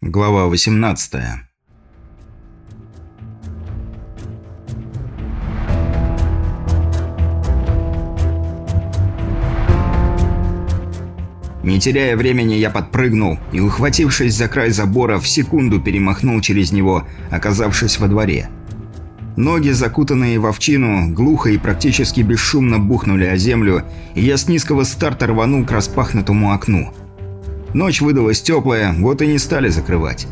Глава 18 Не теряя времени, я подпрыгнул и, ухватившись за край забора, в секунду перемахнул через него, оказавшись во дворе. Ноги, закутанные в овчину, глухо и практически бесшумно бухнули о землю, и я с низкого старта рванул к распахнутому окну – Ночь выдалась теплая, вот и не стали закрывать.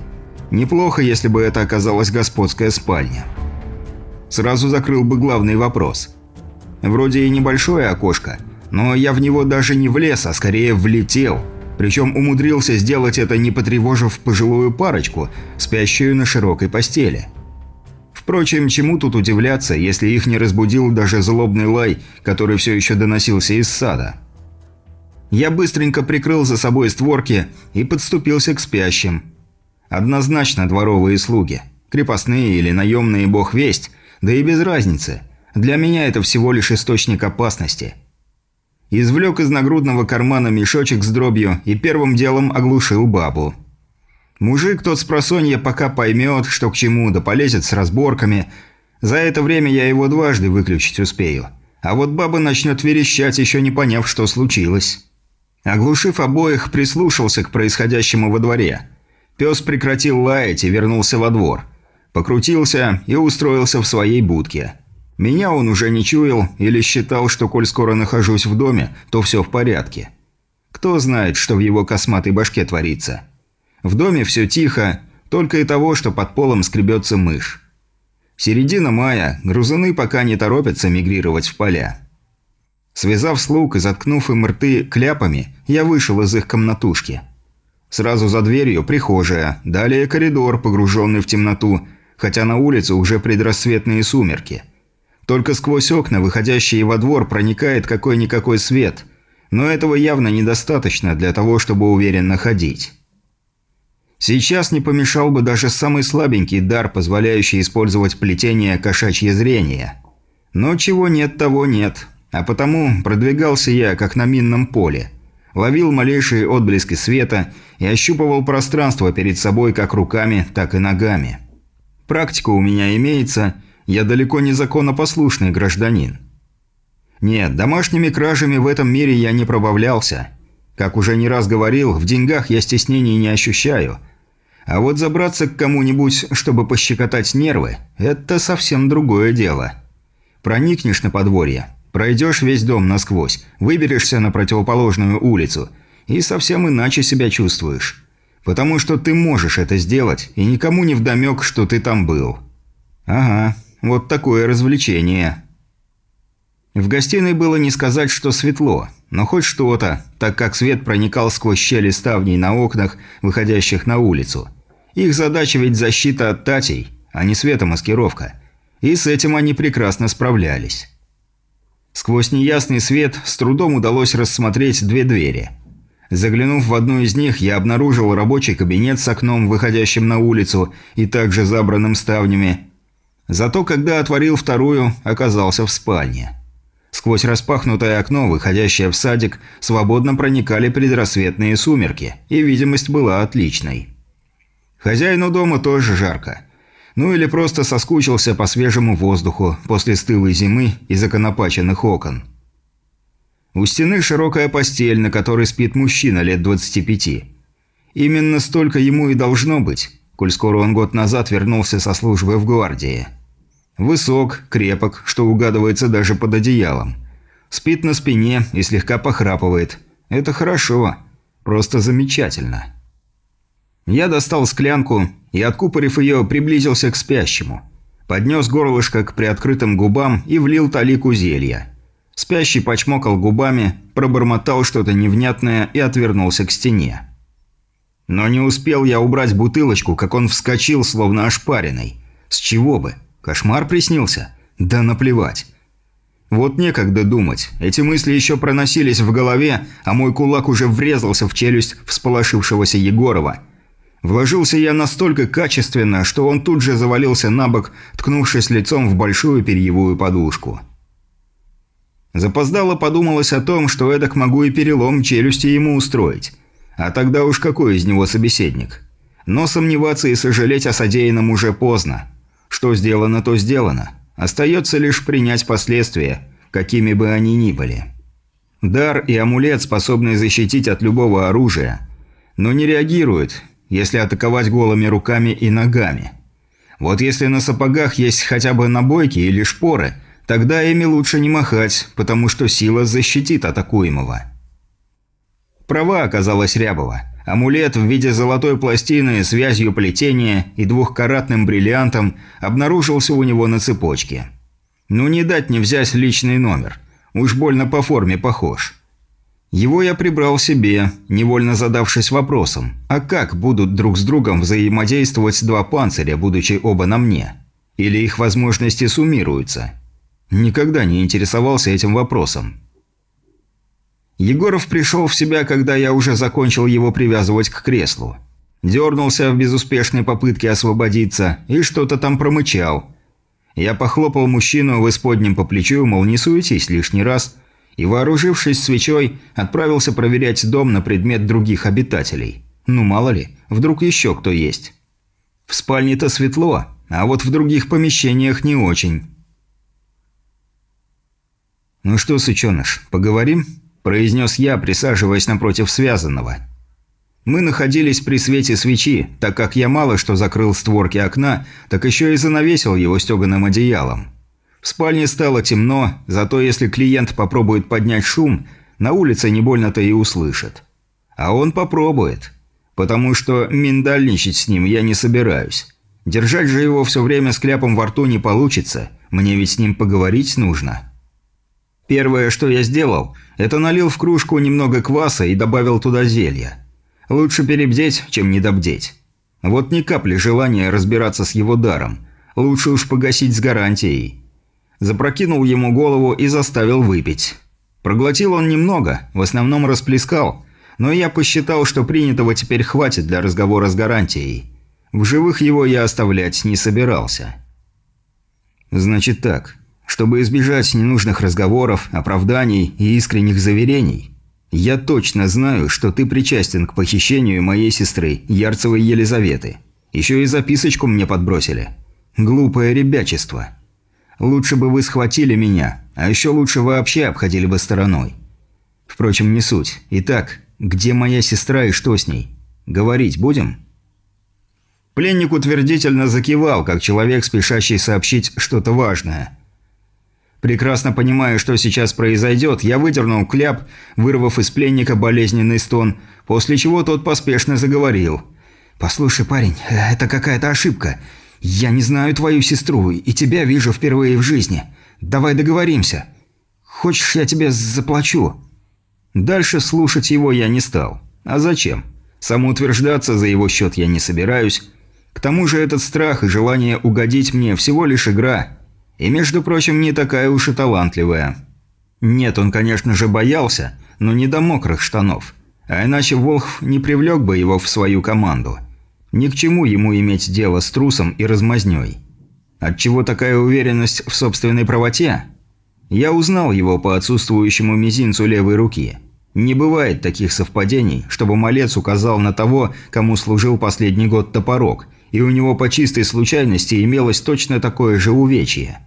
Неплохо, если бы это оказалась господская спальня. Сразу закрыл бы главный вопрос. Вроде и небольшое окошко, но я в него даже не влез, а скорее влетел. Причем умудрился сделать это, не потревожив пожилую парочку, спящую на широкой постели. Впрочем, чему тут удивляться, если их не разбудил даже злобный лай, который все еще доносился из сада. Я быстренько прикрыл за собой створки и подступился к спящим. Однозначно дворовые слуги. Крепостные или наемные бог весть, да и без разницы. Для меня это всего лишь источник опасности. Извлек из нагрудного кармана мешочек с дробью и первым делом оглушил бабу. Мужик тот с просонья пока поймет, что к чему, да полезет с разборками. За это время я его дважды выключить успею. А вот баба начнет верещать, еще не поняв, что случилось. Оглушив обоих, прислушался к происходящему во дворе. Пес прекратил лаять и вернулся во двор. Покрутился и устроился в своей будке. Меня он уже не чуял или считал, что коль скоро нахожусь в доме, то все в порядке. Кто знает, что в его косматой башке творится. В доме все тихо, только и того, что под полом скребется мышь. Середина мая, грузуны пока не торопятся мигрировать в поля. Связав слуг и заткнув им рты кляпами, я вышел из их комнатушки. Сразу за дверью прихожая, далее коридор, погруженный в темноту, хотя на улице уже предрассветные сумерки. Только сквозь окна, выходящие во двор, проникает какой-никакой свет, но этого явно недостаточно для того, чтобы уверенно ходить. Сейчас не помешал бы даже самый слабенький дар, позволяющий использовать плетение кошачье зрение. Но чего нет, того нет. А потому продвигался я, как на минном поле. Ловил малейшие отблески света и ощупывал пространство перед собой как руками, так и ногами. Практика у меня имеется, я далеко не законопослушный гражданин. Нет, домашними кражами в этом мире я не пробавлялся. Как уже не раз говорил, в деньгах я стеснений не ощущаю. А вот забраться к кому-нибудь, чтобы пощекотать нервы – это совсем другое дело. Проникнешь на подворье, Пройдешь весь дом насквозь, выберешься на противоположную улицу и совсем иначе себя чувствуешь. Потому что ты можешь это сделать, и никому не вдомек, что ты там был. Ага, вот такое развлечение. В гостиной было не сказать, что светло, но хоть что-то, так как свет проникал сквозь щели ставней на окнах, выходящих на улицу. Их задача ведь защита от татей, а не светомаскировка. И с этим они прекрасно справлялись. Сквозь неясный свет с трудом удалось рассмотреть две двери. Заглянув в одну из них, я обнаружил рабочий кабинет с окном, выходящим на улицу и также забранным ставнями. Зато, когда отворил вторую, оказался в спальне. Сквозь распахнутое окно, выходящее в садик, свободно проникали предрассветные сумерки, и видимость была отличной. Хозяину дома тоже жарко. Ну или просто соскучился по свежему воздуху после стылой зимы и законопаченных окон. У стены широкая постель, на которой спит мужчина лет 25. Именно столько ему и должно быть, коль скоро он год назад вернулся со службы в гвардии. Высок, крепок, что угадывается даже под одеялом. Спит на спине и слегка похрапывает. Это хорошо. Просто замечательно. Я достал склянку и, откупорив ее, приблизился к спящему. Поднес горлышко к приоткрытым губам и влил талику зелья. Спящий почмокал губами, пробормотал что-то невнятное и отвернулся к стене. Но не успел я убрать бутылочку, как он вскочил, словно ошпаренный. С чего бы? Кошмар приснился? Да наплевать. Вот некогда думать. Эти мысли еще проносились в голове, а мой кулак уже врезался в челюсть всполошившегося Егорова – Вложился я настолько качественно, что он тут же завалился на бок, ткнувшись лицом в большую перьевую подушку. Запоздало подумалось о том, что эдак могу и перелом челюсти ему устроить. А тогда уж какой из него собеседник? Но сомневаться и сожалеть о содеянном уже поздно. Что сделано, то сделано. Остается лишь принять последствия, какими бы они ни были. Дар и амулет способны защитить от любого оружия, но не реагируют, если атаковать голыми руками и ногами. Вот если на сапогах есть хотя бы набойки или шпоры, тогда ими лучше не махать, потому что сила защитит атакуемого. Права оказалась Рябова. Амулет в виде золотой пластины с вязью плетения и двухкаратным бриллиантом обнаружился у него на цепочке. Ну не дать не взять личный номер. Уж больно по форме похож. Его я прибрал себе, невольно задавшись вопросом, а как будут друг с другом взаимодействовать два панциря, будучи оба на мне? Или их возможности суммируются? Никогда не интересовался этим вопросом. Егоров пришел в себя, когда я уже закончил его привязывать к креслу. Дернулся в безуспешной попытке освободиться и что-то там промычал. Я похлопал мужчину в исподнем по плечу, мол, не суетись лишний раз – и, вооружившись свечой, отправился проверять дом на предмет других обитателей. Ну, мало ли, вдруг еще кто есть. В спальне-то светло, а вот в других помещениях не очень. «Ну что, сученыш, поговорим?» – произнес я, присаживаясь напротив связанного. Мы находились при свете свечи, так как я мало что закрыл створки окна, так еще и занавесил его стеганым одеялом. В спальне стало темно, зато если клиент попробует поднять шум, на улице не больно-то и услышит. А он попробует. Потому что миндальничать с ним я не собираюсь. Держать же его все время с кляпом во рту не получится. Мне ведь с ним поговорить нужно. Первое, что я сделал, это налил в кружку немного кваса и добавил туда зелья. Лучше перебдеть, чем недобдеть. Вот ни капли желания разбираться с его даром. Лучше уж погасить с гарантией. Запрокинул ему голову и заставил выпить. Проглотил он немного, в основном расплескал, но я посчитал, что принятого теперь хватит для разговора с гарантией. В живых его я оставлять не собирался. Значит так, чтобы избежать ненужных разговоров, оправданий и искренних заверений, я точно знаю, что ты причастен к похищению моей сестры, Ярцевой Елизаветы. Еще и записочку мне подбросили. Глупое ребячество. Лучше бы вы схватили меня, а еще лучше вообще обходили бы стороной. Впрочем, не суть. Итак, где моя сестра и что с ней? Говорить будем?» Пленник утвердительно закивал, как человек, спешащий сообщить что-то важное. Прекрасно понимая, что сейчас произойдет, я выдернул кляп, вырвав из пленника болезненный стон, после чего тот поспешно заговорил. «Послушай, парень, это какая-то ошибка. «Я не знаю твою сестру, и тебя вижу впервые в жизни. Давай договоримся. Хочешь, я тебе заплачу?» Дальше слушать его я не стал. А зачем? Самоутверждаться за его счет я не собираюсь. К тому же этот страх и желание угодить мне всего лишь игра. И, между прочим, не такая уж и талантливая. Нет, он, конечно же, боялся, но не до мокрых штанов. А иначе Волхв не привлек бы его в свою команду. Ни к чему ему иметь дело с трусом и размазнёй. Отчего такая уверенность в собственной правоте? Я узнал его по отсутствующему мизинцу левой руки. Не бывает таких совпадений, чтобы малец указал на того, кому служил последний год топорок, и у него по чистой случайности имелось точно такое же увечье.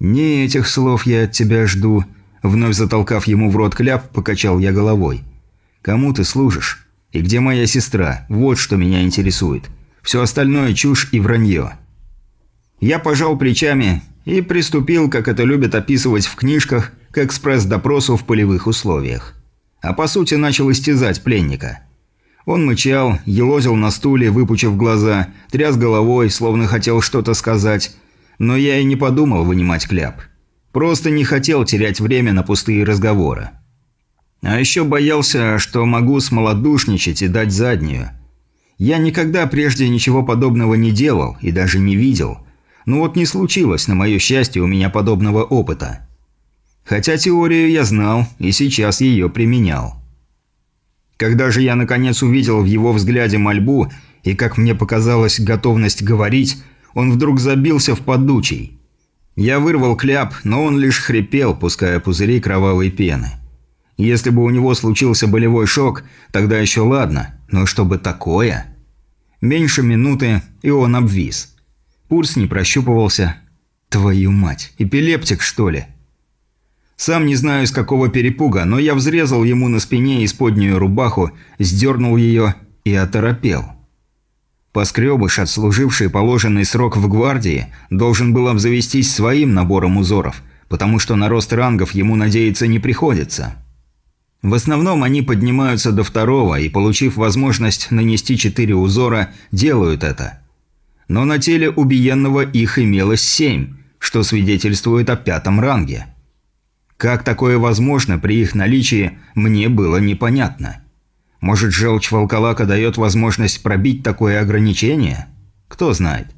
«Не этих слов я от тебя жду», – вновь затолкав ему в рот кляп, покачал я головой. «Кому ты служишь? И где моя сестра? Вот что меня интересует. Все остальное чушь и вранье. Я пожал плечами и приступил, как это любят описывать в книжках, к экспресс-допросу в полевых условиях. А по сути начал истязать пленника. Он мычал, елозил на стуле, выпучив глаза, тряс головой, словно хотел что-то сказать. Но я и не подумал вынимать кляп. Просто не хотел терять время на пустые разговоры. А еще боялся, что могу смолодушничать и дать заднюю. Я никогда прежде ничего подобного не делал и даже не видел. Но вот не случилось, на мое счастье, у меня подобного опыта. Хотя теорию я знал и сейчас ее применял. Когда же я наконец увидел в его взгляде мольбу и, как мне показалось, готовность говорить, он вдруг забился в подучий. Я вырвал кляп, но он лишь хрипел, пуская пузыри кровавой пены. Если бы у него случился болевой шок, тогда еще ладно, но чтобы такое... Меньше минуты, и он обвис. Пульс не прощупывался. Твою мать, эпилептик что ли? Сам не знаю с какого перепуга, но я взрезал ему на спине исподнюю рубаху, сдернул ее и оторопел. Поскребыш, отслуживший положенный срок в гвардии, должен был обзавестись своим набором узоров, потому что на рост рангов ему надеяться не приходится. В основном они поднимаются до второго и, получив возможность нанести четыре узора, делают это. Но на теле убиенного их имелось семь, что свидетельствует о пятом ранге. Как такое возможно при их наличии, мне было непонятно. Может, желчь волколака дает возможность пробить такое ограничение? Кто знает.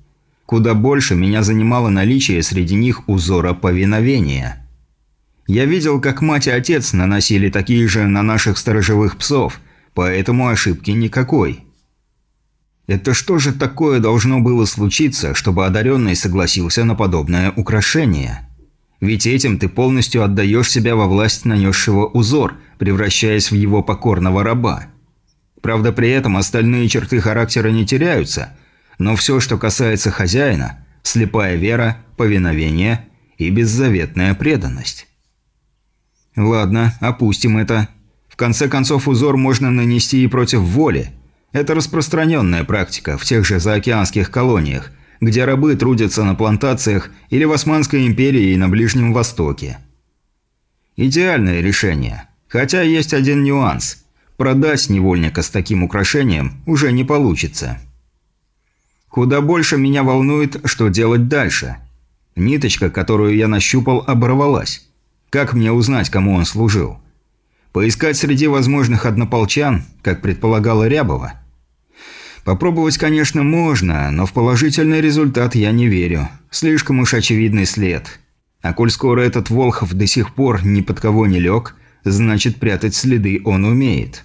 Куда больше меня занимало наличие среди них узора повиновения. Я видел, как мать и отец наносили такие же на наших сторожевых псов, поэтому ошибки никакой. Это что же такое должно было случиться, чтобы одаренный согласился на подобное украшение? Ведь этим ты полностью отдаешь себя во власть нанесшего узор, превращаясь в его покорного раба. Правда, при этом остальные черты характера не теряются, но все, что касается хозяина – слепая вера, повиновение и беззаветная преданность. Ладно, опустим это. В конце концов, узор можно нанести и против воли. Это распространенная практика в тех же заокеанских колониях, где рабы трудятся на плантациях или в Османской империи и на Ближнем Востоке. Идеальное решение. Хотя есть один нюанс. Продать невольника с таким украшением уже не получится. Куда больше меня волнует, что делать дальше. Ниточка, которую я нащупал, оборвалась. Как мне узнать, кому он служил? Поискать среди возможных однополчан, как предполагала Рябова – Попробовать, конечно, можно, но в положительный результат я не верю. Слишком уж очевидный след. А коль скоро этот Волхов до сих пор ни под кого не лег, значит прятать следы он умеет.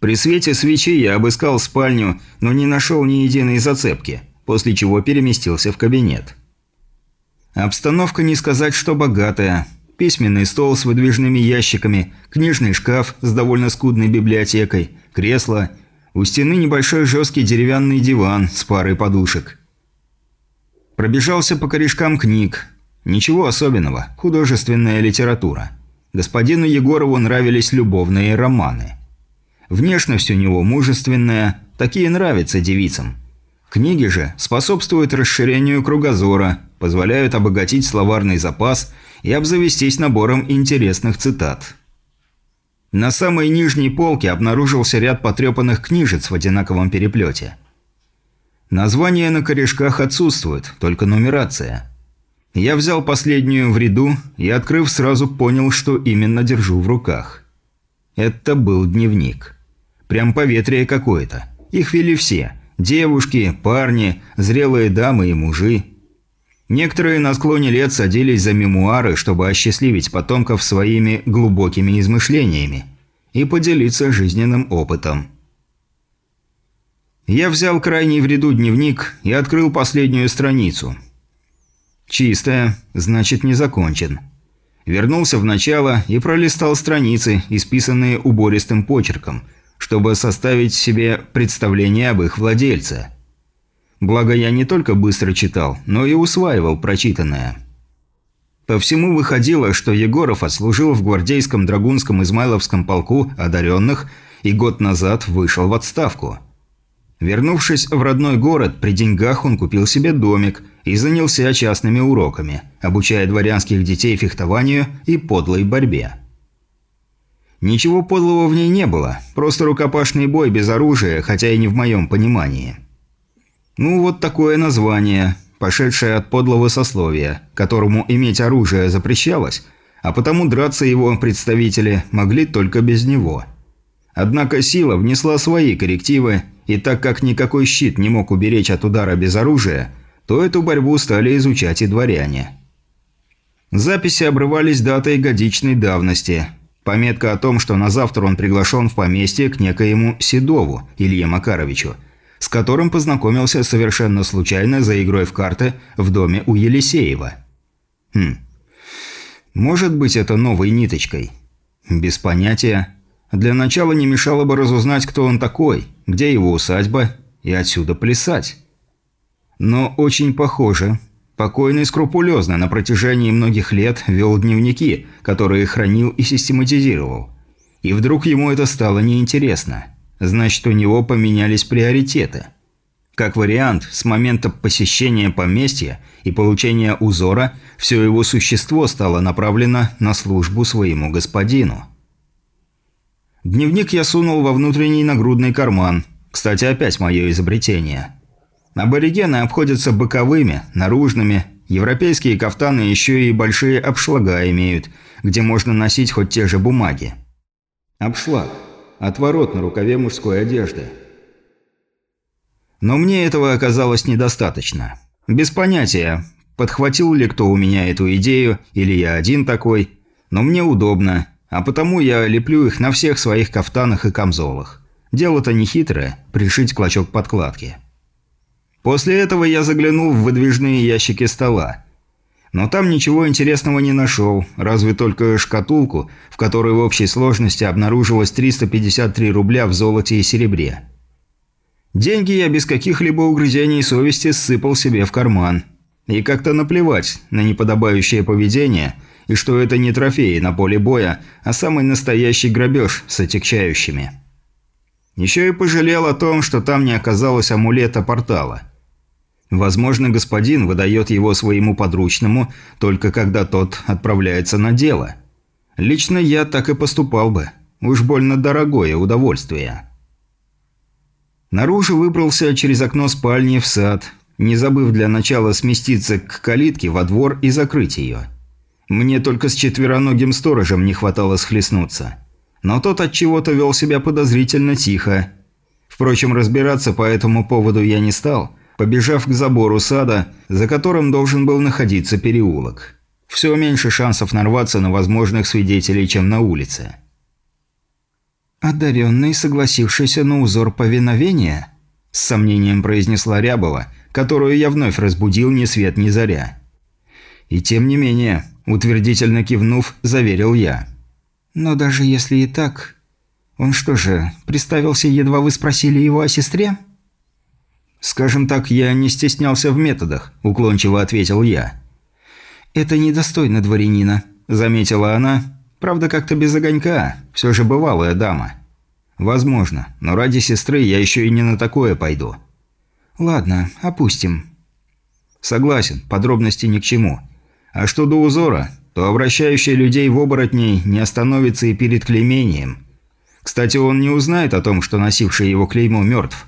При свете свечи я обыскал спальню, но не нашел ни единой зацепки, после чего переместился в кабинет. Обстановка не сказать, что богатая. Письменный стол с выдвижными ящиками, книжный шкаф с довольно скудной библиотекой, кресло – у стены небольшой жесткий деревянный диван с парой подушек. Пробежался по корешкам книг. Ничего особенного, художественная литература. Господину Егорову нравились любовные романы. Внешность у него мужественная, такие нравятся девицам. Книги же способствуют расширению кругозора, позволяют обогатить словарный запас и обзавестись набором интересных цитат. На самой нижней полке обнаружился ряд потрепанных книжец в одинаковом переплете. Названия на корешках отсутствуют, только нумерация. Я взял последнюю в ряду и, открыв, сразу понял, что именно держу в руках. Это был дневник. Прям поветрие какое-то. Их вели все. Девушки, парни, зрелые дамы и мужи. Некоторые на склоне лет садились за мемуары, чтобы осчастливить потомков своими глубокими измышлениями и поделиться жизненным опытом. Я взял крайний в ряду дневник и открыл последнюю страницу. Чистая, значит не закончен. Вернулся в начало и пролистал страницы, исписанные убористым почерком, чтобы составить себе представление об их владельце. Благо я не только быстро читал, но и усваивал прочитанное. По всему выходило, что Егоров отслужил в гвардейском драгунском Измайловском полку одаренных и год назад вышел в отставку. Вернувшись в родной город, при деньгах он купил себе домик и занялся частными уроками, обучая дворянских детей фехтованию и подлой борьбе. Ничего подлого в ней не было, просто рукопашный бой без оружия, хотя и не в моем понимании. Ну, вот такое название, пошедшее от подлого сословия, которому иметь оружие запрещалось, а потому драться его представители могли только без него. Однако сила внесла свои коррективы, и так как никакой щит не мог уберечь от удара без оружия, то эту борьбу стали изучать и дворяне. Записи обрывались датой годичной давности. Пометка о том, что на завтра он приглашен в поместье к некоему Седову Илье Макаровичу – с которым познакомился совершенно случайно за игрой в карты в доме у Елисеева. Хм. Может быть, это новой ниточкой? Без понятия. Для начала не мешало бы разузнать, кто он такой, где его усадьба и отсюда плясать. Но очень похоже. Покойный скрупулезно на протяжении многих лет вел дневники, которые хранил и систематизировал. И вдруг ему это стало неинтересно. Значит, у него поменялись приоритеты. Как вариант, с момента посещения поместья и получения узора, все его существо стало направлено на службу своему господину. Дневник я сунул во внутренний нагрудный карман. Кстати, опять мое изобретение. Аборигены обходятся боковыми, наружными. Европейские кафтаны еще и большие обшлага имеют, где можно носить хоть те же бумаги. Обшлаг. Отворот на рукаве мужской одежды. Но мне этого оказалось недостаточно. Без понятия, подхватил ли кто у меня эту идею, или я один такой. Но мне удобно, а потому я леплю их на всех своих кафтанах и камзолах. Дело-то не хитрое – пришить клочок подкладки. После этого я заглянул в выдвижные ящики стола. Но там ничего интересного не нашел, разве только шкатулку, в которой в общей сложности обнаружилось 353 рубля в золоте и серебре. Деньги я без каких-либо угрызений совести ссыпал себе в карман. И как-то наплевать на неподобающее поведение, и что это не трофеи на поле боя, а самый настоящий грабеж с отягчающими. Еще и пожалел о том, что там не оказалось амулета портала – Возможно, господин выдает его своему подручному, только когда тот отправляется на дело. Лично я так и поступал бы. Уж больно дорогое удовольствие. Наружу выбрался через окно спальни в сад, не забыв для начала сместиться к калитке во двор и закрыть ее. Мне только с четвероногим сторожем не хватало схлестнуться. Но тот от чего-то вел себя подозрительно тихо. Впрочем, разбираться по этому поводу я не стал – побежав к забору сада, за которым должен был находиться переулок. Все меньше шансов нарваться на возможных свидетелей, чем на улице. «Одаренный, согласившийся на узор повиновения?» – с сомнением произнесла Рябова, которую я вновь разбудил ни свет ни заря. И тем не менее, утвердительно кивнув, заверил я. «Но даже если и так, он что же, представился, едва вы спросили его о сестре?» «Скажем так, я не стеснялся в методах», – уклончиво ответил я. «Это недостойно дворянина», – заметила она. «Правда, как-то без огонька. Все же бывалая дама». «Возможно, но ради сестры я еще и не на такое пойду». «Ладно, опустим». «Согласен, подробности ни к чему. А что до узора, то обращающий людей в оборотней не остановится и перед клеймением. Кстати, он не узнает о том, что носивший его клеймо мертв».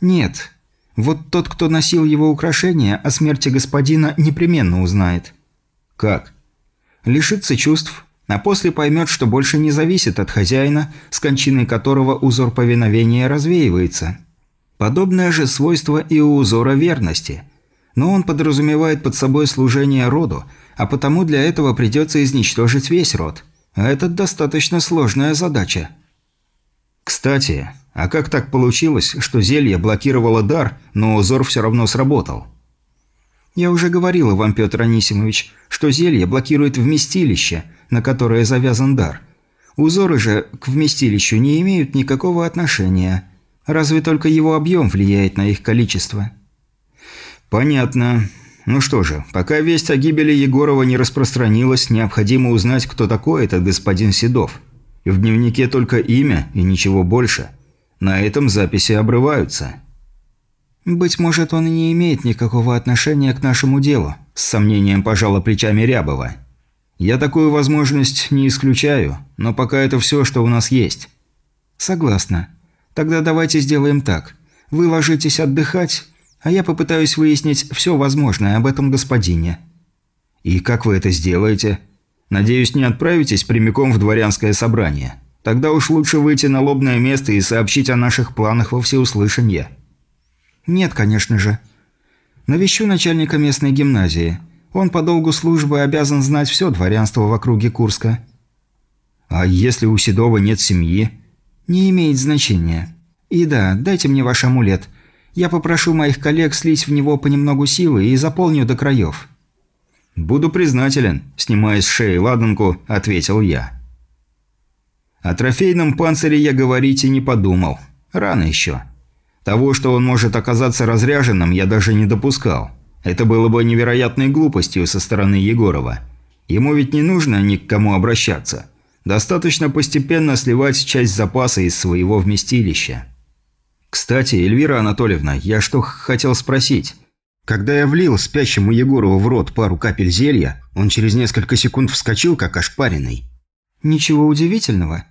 «Нет, вот тот, кто носил его украшения, о смерти господина непременно узнает. Как? Лишится чувств, а после поймет, что больше не зависит от хозяина, с кончиной которого узор повиновения развеивается. Подобное же свойство и у узора верности. Но он подразумевает под собой служение роду, а потому для этого придется изничтожить весь род. А это достаточно сложная задача. Кстати, а как так получилось, что зелье блокировало дар, но узор все равно сработал? Я уже говорила вам, Петр Анисимович, что зелье блокирует вместилище, на которое завязан дар. Узоры же к вместилищу не имеют никакого отношения. Разве только его объем влияет на их количество. Понятно. Ну что же, пока весть о гибели Егорова не распространилась, необходимо узнать, кто такой этот господин Седов. В дневнике только имя и ничего больше – на этом записи обрываются. «Быть может, он и не имеет никакого отношения к нашему делу», – с сомнением пожала плечами Рябова. «Я такую возможность не исключаю, но пока это все, что у нас есть». «Согласна. Тогда давайте сделаем так. Вы ложитесь отдыхать, а я попытаюсь выяснить все возможное об этом господине». «И как вы это сделаете? Надеюсь, не отправитесь прямиком в дворянское собрание?» Тогда уж лучше выйти на лобное место и сообщить о наших планах во всеуслышание». «Нет, конечно же. Навещу начальника местной гимназии. Он по долгу службы обязан знать все дворянство в округе Курска». «А если у Седова нет семьи?» «Не имеет значения. И да, дайте мне ваш амулет. Я попрошу моих коллег слить в него понемногу силы и заполню до краев». «Буду признателен», – снимая с шеи ладанку, ответил я. О трофейном панцире я говорить и не подумал. Рано еще. Того, что он может оказаться разряженным, я даже не допускал. Это было бы невероятной глупостью со стороны Егорова. Ему ведь не нужно ни к кому обращаться. Достаточно постепенно сливать часть запаса из своего вместилища. Кстати, Эльвира Анатольевна, я что хотел спросить. Когда я влил спящему Егорову в рот пару капель зелья, он через несколько секунд вскочил, как ошпаренный. Ничего удивительного.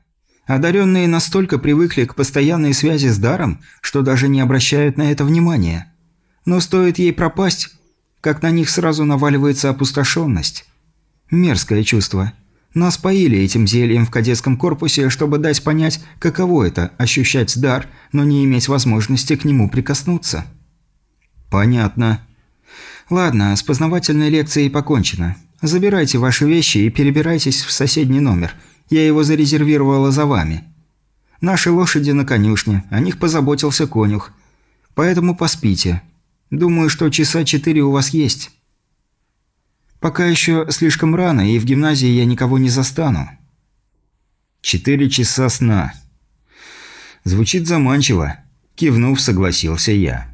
Одаренные настолько привыкли к постоянной связи с даром, что даже не обращают на это внимания. Но стоит ей пропасть, как на них сразу наваливается опустошенность. Мерзкое чувство. Нас поили этим зельем в кадетском корпусе, чтобы дать понять, каково это – ощущать дар, но не иметь возможности к нему прикоснуться. Понятно. Ладно, с познавательной лекцией покончено. Забирайте ваши вещи и перебирайтесь в соседний номер. Я его зарезервировала за вами. Наши лошади на конюшне, о них позаботился конюх. Поэтому поспите. Думаю, что часа четыре у вас есть. Пока еще слишком рано, и в гимназии я никого не застану. Четыре часа сна. Звучит заманчиво. Кивнув, согласился я.